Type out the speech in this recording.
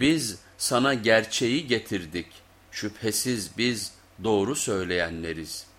Biz sana gerçeği getirdik. Şüphesiz biz doğru söyleyenleriz.''